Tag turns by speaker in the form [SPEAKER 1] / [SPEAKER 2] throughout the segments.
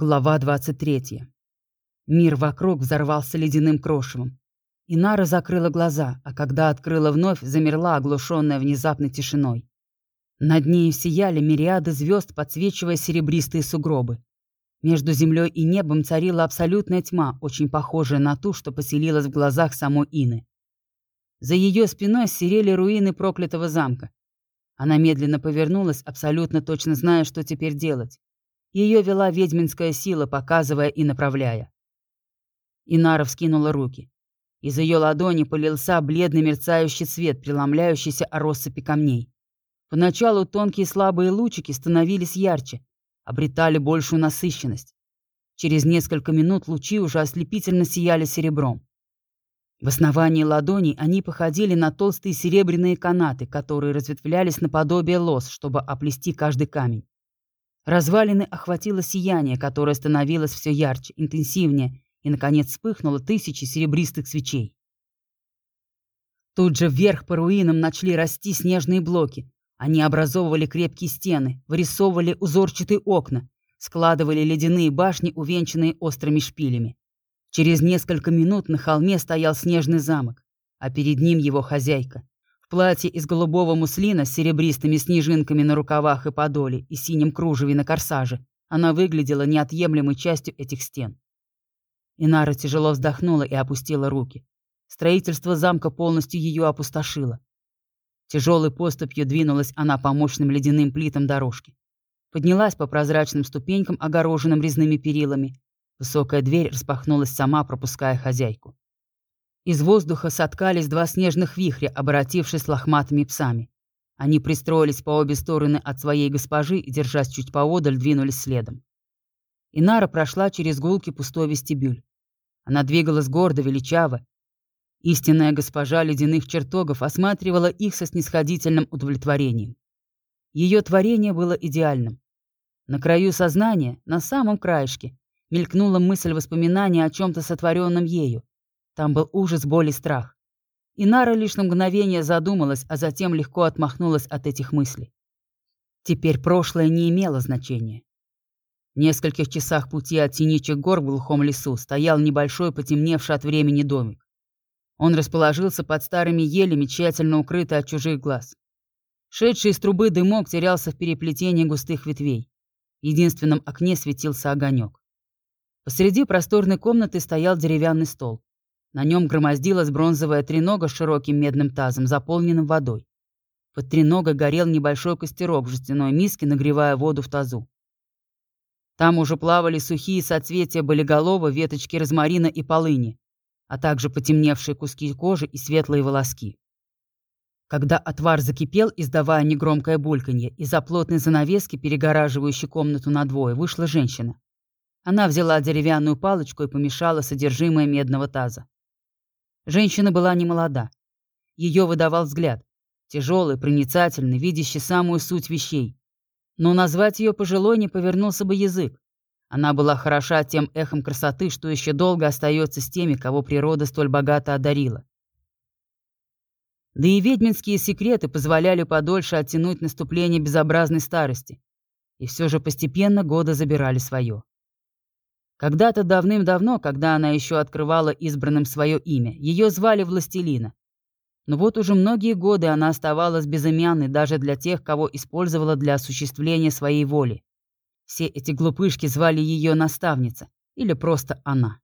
[SPEAKER 1] Глава 23. Мир вокруг взорвался ледяным крошевом. Инара закрыла глаза, а когда открыла вновь, замерла, оглушенная внезапной тишиной. Над ней сияли мириады звезд, подсвечивая серебристые сугробы. Между землей и небом царила абсолютная тьма, очень похожая на ту, что поселилась в глазах самой Ины. За ее спиной серели руины проклятого замка. Она медленно повернулась, абсолютно точно зная, что теперь делать. Ее вела ведьминская сила, показывая и направляя. Инара вскинула руки. Из ее ладони полился бледный мерцающий цвет, преломляющийся о россыпи камней. Поначалу тонкие слабые лучики становились ярче, обретали большую насыщенность. Через несколько минут лучи уже ослепительно сияли серебром. В основании ладоней они походили на толстые серебряные канаты, которые разветвлялись наподобие лос, чтобы оплести каждый камень. Развалины охватило сияние, которое становилось все ярче, интенсивнее, и, наконец, вспыхнуло тысячи серебристых свечей. Тут же вверх по руинам начали расти снежные блоки. Они образовывали крепкие стены, вырисовывали узорчатые окна, складывали ледяные башни, увенчанные острыми шпилями. Через несколько минут на холме стоял снежный замок, а перед ним его хозяйка, платье из голубого муслина с серебристыми снежинками на рукавах и подоле и синим кружеве на корсаже, она выглядела неотъемлемой частью этих стен. Инара тяжело вздохнула и опустила руки. Строительство замка полностью ее опустошило. Тяжелой поступью двинулась она по мощным ледяным плитам дорожки. Поднялась по прозрачным ступенькам, огороженным резными перилами. Высокая дверь распахнулась сама, пропуская хозяйку. Из воздуха соткались два снежных вихря, обратившись лохматыми псами. Они пристроились по обе стороны от своей госпожи и, держась чуть поодаль, двинулись следом. Инара прошла через гулки пустой вестибюль. Она двигалась гордо, величаво. Истинная госпожа ледяных чертогов осматривала их со снисходительным удовлетворением. Ее творение было идеальным. На краю сознания, на самом краешке, мелькнула мысль воспоминания о чем-то сотворенном ею, там был ужас, боль и страх. И Нара лишь на мгновение задумалась, а затем легко отмахнулась от этих мыслей. Теперь прошлое не имело значения. В нескольких часах пути от Синичих гор в глухом лесу стоял небольшой, потемневший от времени домик. Он расположился под старыми елями, тщательно укрытый от чужих глаз. Шедший из трубы дымок терялся в переплетении густых ветвей. В единственном окне светился огонек. Посреди просторной комнаты стоял деревянный стол. На нем громоздилась бронзовая тренога с широким медным тазом, заполненным водой. Под треногой горел небольшой костерок в жестяной миске, нагревая воду в тазу. Там уже плавали сухие соцветия болиголова, веточки розмарина и полыни, а также потемневшие куски кожи и светлые волоски. Когда отвар закипел, издавая негромкое бульканье, из-за плотной занавески, перегораживающей комнату надвое, вышла женщина. Она взяла деревянную палочку и помешала содержимое медного таза. Женщина была не молода. Ее выдавал взгляд. Тяжелый, проницательный, видящий самую суть вещей. Но назвать ее пожилой не повернулся бы язык. Она была хороша тем эхом красоты, что еще долго остается с теми, кого природа столь богато одарила. Да и ведьминские секреты позволяли подольше оттянуть наступление безобразной старости. И все же постепенно годы забирали свое. Когда-то давным-давно, когда она еще открывала избранным свое имя, ее звали Властелина. Но вот уже многие годы она оставалась безымянной даже для тех, кого использовала для осуществления своей воли. Все эти глупышки звали ее наставница или просто она.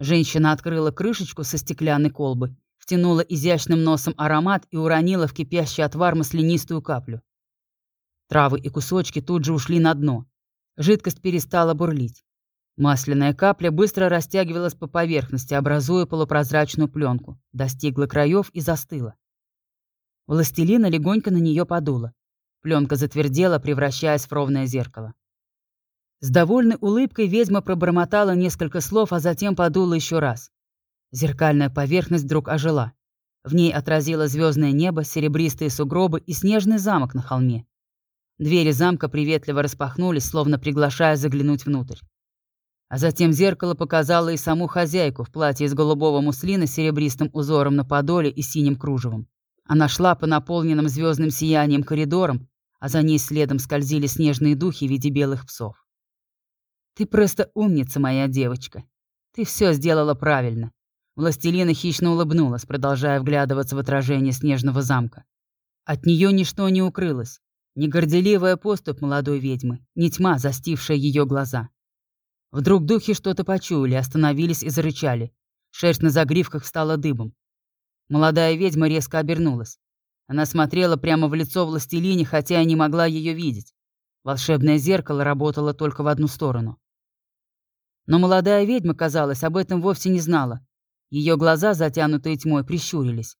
[SPEAKER 1] Женщина открыла крышечку со стеклянной колбы, втянула изящным носом аромат и уронила в кипящий отвар маслянистую каплю. Травы и кусочки тут же ушли на дно. Жидкость перестала бурлить. Масляная капля быстро растягивалась по поверхности, образуя полупрозрачную пленку, достигла краев и застыла. Властелина легонько на нее подула. Пленка затвердела, превращаясь в ровное зеркало. С довольной улыбкой ведьма пробормотала несколько слов, а затем подула еще раз. Зеркальная поверхность вдруг ожила. В ней отразило звездное небо, серебристые сугробы и снежный замок на холме. Двери замка приветливо распахнулись, словно приглашая заглянуть внутрь. А затем зеркало показало и саму хозяйку в платье из голубого муслина с серебристым узором на подоле и синим кружевом. Она шла по наполненным звездным сиянием коридорам, а за ней следом скользили снежные духи в виде белых псов. Ты просто умница, моя девочка. Ты все сделала правильно. Властелина хищно улыбнулась, продолжая вглядываться в отражение снежного замка. От нее ничто не укрылось. Ни горделивая поступ молодой ведьмы, ни тьма, застившая ее глаза. Вдруг духи что-то почуяли, остановились и зарычали. Шерсть на загривках стала дыбом. Молодая ведьма резко обернулась. Она смотрела прямо в лицо властелине, хотя и не могла ее видеть. Волшебное зеркало работало только в одну сторону. Но молодая ведьма, казалось, об этом вовсе не знала. Ее глаза, затянутые тьмой, прищурились.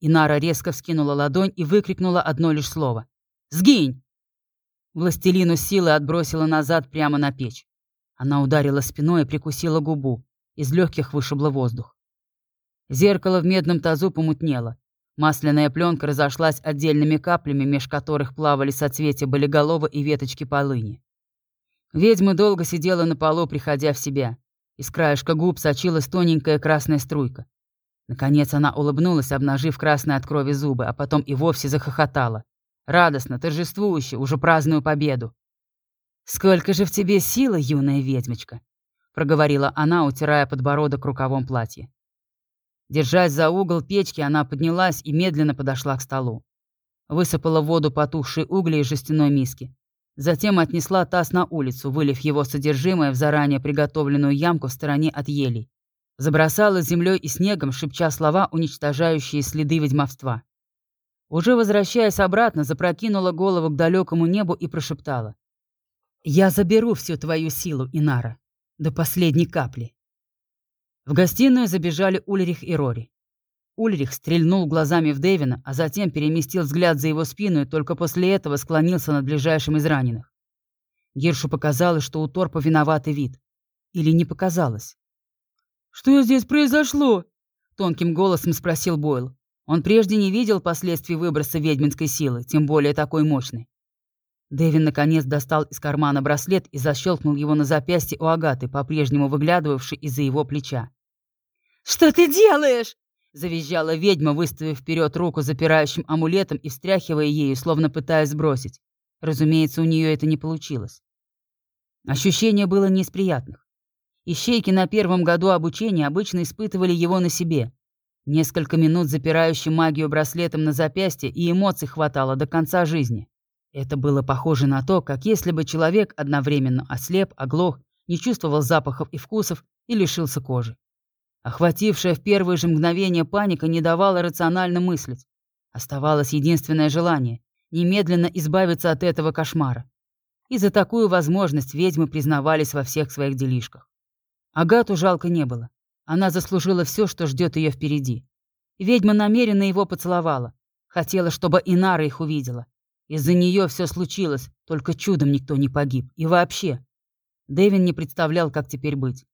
[SPEAKER 1] Инара резко вскинула ладонь и выкрикнула одно лишь слово. «Сгинь!» Властелину силы отбросила назад прямо на печь. Она ударила спиной и прикусила губу. Из легких вышибло воздух. Зеркало в медном тазу помутнело. Масляная пленка разошлась отдельными каплями, меж которых плавали соцветия болиголова и веточки полыни. Ведьма долго сидела на полу, приходя в себя. Из краешка губ сочилась тоненькая красная струйка. Наконец она улыбнулась, обнажив красные от крови зубы, а потом и вовсе захохотала. Радостно, торжествующе, уже праздную победу. «Сколько же в тебе силы, юная ведьмочка!» — проговорила она, утирая подбородок рукавом платья. Держась за угол печки, она поднялась и медленно подошла к столу. Высыпала в воду потухшие угли из жестяной миски. Затем отнесла таз на улицу, вылив его содержимое в заранее приготовленную ямку в стороне от елей. Забросала землей и снегом, шепча слова, уничтожающие следы ведьмовства. Уже возвращаясь обратно, запрокинула голову к далекому небу и прошептала. «Я заберу всю твою силу, Инара, до последней капли». В гостиную забежали Ульрих и Рори. Ульрих стрельнул глазами в Дэвина, а затем переместил взгляд за его спину и только после этого склонился над ближайшим из раненых. Гиршу показалось, что у Торпа виноватый вид. Или не показалось? «Что здесь произошло?» — тонким голосом спросил Бойл. Он прежде не видел последствий выброса ведьминской силы, тем более такой мощной. Дэвин наконец достал из кармана браслет и защелкнул его на запястье у Агаты, по-прежнему выглядывавшей из-за его плеча. «Что ты делаешь?» — завизжала ведьма, выставив вперед руку запирающим амулетом и встряхивая ею, словно пытаясь сбросить. Разумеется, у нее это не получилось. Ощущение было не из приятных. Ищейки на первом году обучения обычно испытывали его на себе. Несколько минут запирающим магию браслетом на запястье, и эмоций хватало до конца жизни. Это было похоже на то, как если бы человек одновременно ослеп, оглох, не чувствовал запахов и вкусов и лишился кожи. Охватившая в первые же мгновения паника не давала рационально мыслить. Оставалось единственное желание — немедленно избавиться от этого кошмара. И за такую возможность ведьмы признавались во всех своих делишках. Агату жалко не было. Она заслужила все, что ждет ее впереди. Ведьма намеренно его поцеловала. Хотела, чтобы Инара их увидела. Из-за нее все случилось, только чудом никто не погиб. И вообще. Дэвин не представлял, как теперь быть.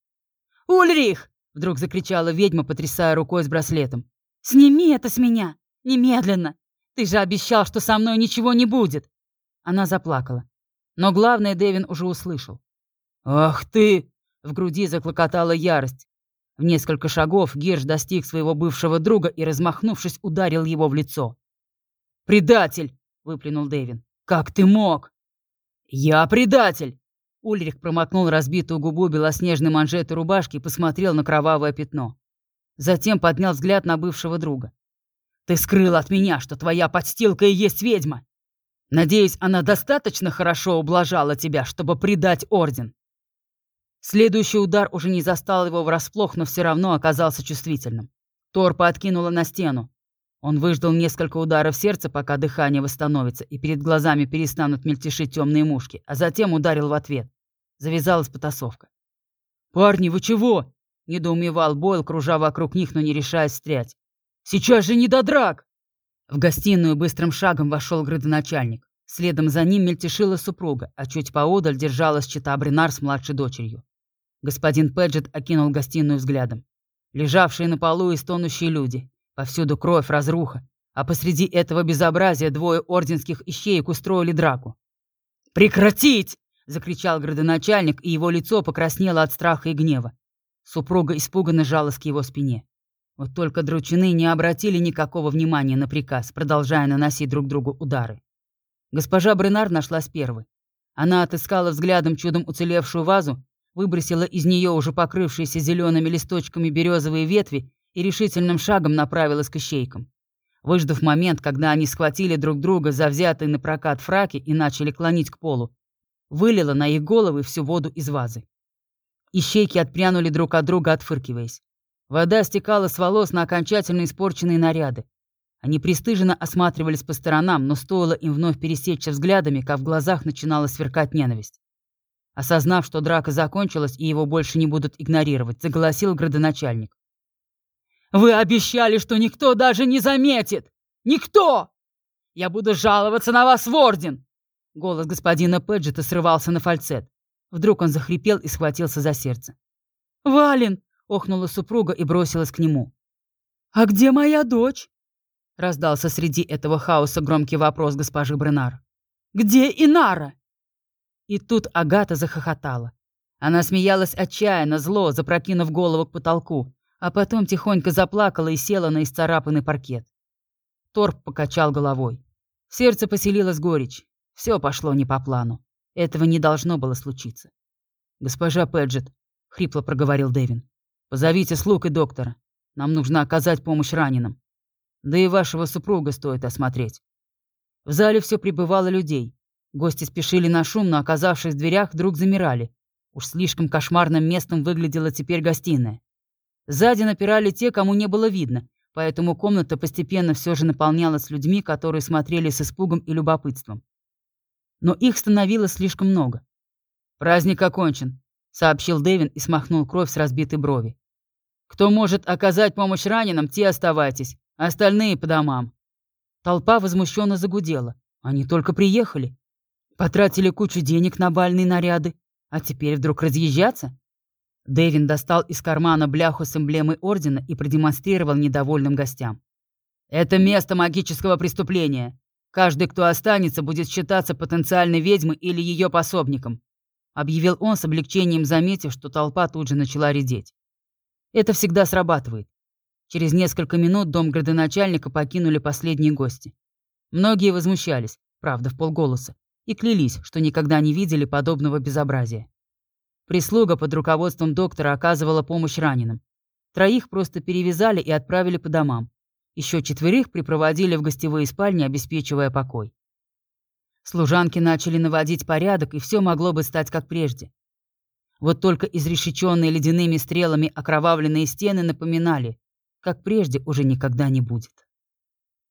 [SPEAKER 1] «Ульрих!» Вдруг закричала ведьма, потрясая рукой с браслетом. «Сними это с меня! Немедленно! Ты же обещал, что со мной ничего не будет!» Она заплакала. Но главное Дэвин уже услышал. «Ах ты!» — в груди заклокотала ярость. В несколько шагов Гирш достиг своего бывшего друга и, размахнувшись, ударил его в лицо. «Предатель!» — выплюнул Дэвин. «Как ты мог?» «Я предатель!» Ульрих промокнул разбитую губу белоснежной манжеты рубашки и посмотрел на кровавое пятно. Затем поднял взгляд на бывшего друга. «Ты скрыл от меня, что твоя подстилка и есть ведьма. Надеюсь, она достаточно хорошо ублажала тебя, чтобы предать орден». Следующий удар уже не застал его врасплох, но все равно оказался чувствительным. Торпа откинула на стену. Он выждал несколько ударов сердца, пока дыхание восстановится, и перед глазами перестанут мельтешить темные мушки, а затем ударил в ответ. Завязалась потасовка. «Парни, вы чего?» — недоумевал Бойл, кружа вокруг них, но не решаясь стрять. «Сейчас же не до драк!» В гостиную быстрым шагом вошел градоначальник. Следом за ним мельтешила супруга, а чуть поодаль держалась чита Бринар с младшей дочерью. Господин Педжет окинул гостиную взглядом. Лежавшие на полу и стонущие люди, Повсюду кровь, разруха, а посреди этого безобразия двое орденских ищеек устроили драку. «Прекратить!» — закричал градоначальник, и его лицо покраснело от страха и гнева. Супруга испуганно жалась к его спине. Вот только дручины не обратили никакого внимания на приказ, продолжая наносить друг другу удары. Госпожа Бренар нашлась первой. Она отыскала взглядом чудом уцелевшую вазу, выбросила из нее уже покрывшиеся зелеными листочками березовые ветви и решительным шагом направилась к ищейкам. Выждав момент, когда они схватили друг друга за взятые на прокат фраки и начали клонить к полу, вылила на их головы всю воду из вазы. Ищейки отпрянули друг от друга, отфыркиваясь. Вода стекала с волос на окончательно испорченные наряды. Они пристыженно осматривались по сторонам, но стоило им вновь пересечься взглядами, как в глазах начинала сверкать ненависть. Осознав, что драка закончилась и его больше не будут игнорировать, заголосил градоначальник. «Вы обещали, что никто даже не заметит! Никто! Я буду жаловаться на вас в орден!» Голос господина Пэджета срывался на фальцет. Вдруг он захрипел и схватился за сердце. «Вален!» — охнула супруга и бросилась к нему. «А где моя дочь?» — раздался среди этого хаоса громкий вопрос госпожи Бренар. «Где Инара?» И тут Агата захохотала. Она смеялась отчаянно, зло, запрокинув голову к потолку, а потом тихонько заплакала и села на исцарапанный паркет. Торп покачал головой. Сердце поселилась горечь. Все пошло не по плану. Этого не должно было случиться. «Госпожа Пэджет», — хрипло проговорил Дэвин, — «позовите слуг и доктора. Нам нужно оказать помощь раненым. Да и вашего супруга стоит осмотреть». В зале все прибывало людей. Гости спешили на шум, но, оказавшись в дверях, вдруг замирали. Уж слишком кошмарным местом выглядела теперь гостиная. Сзади напирали те, кому не было видно, поэтому комната постепенно все же наполнялась людьми, которые смотрели с испугом и любопытством. Но их становилось слишком много. «Праздник окончен», — сообщил Дэвин и смахнул кровь с разбитой брови. «Кто может оказать помощь раненым, те оставайтесь, остальные по домам». Толпа возмущенно загудела. Они только приехали. Потратили кучу денег на бальные наряды, а теперь вдруг разъезжаться? Дэвин достал из кармана бляху с эмблемой ордена и продемонстрировал недовольным гостям. «Это место магического преступления. Каждый, кто останется, будет считаться потенциальной ведьмой или ее пособником», объявил он с облегчением, заметив, что толпа тут же начала редеть. Это всегда срабатывает. Через несколько минут дом градоначальника покинули последние гости. Многие возмущались, правда, в полголоса, и клялись, что никогда не видели подобного безобразия. Прислуга под руководством доктора оказывала помощь раненым. Троих просто перевязали и отправили по домам. Еще четверых припроводили в гостевые спальни, обеспечивая покой. Служанки начали наводить порядок, и все могло бы стать как прежде. Вот только изрешеченные ледяными стрелами окровавленные стены напоминали, как прежде уже никогда не будет.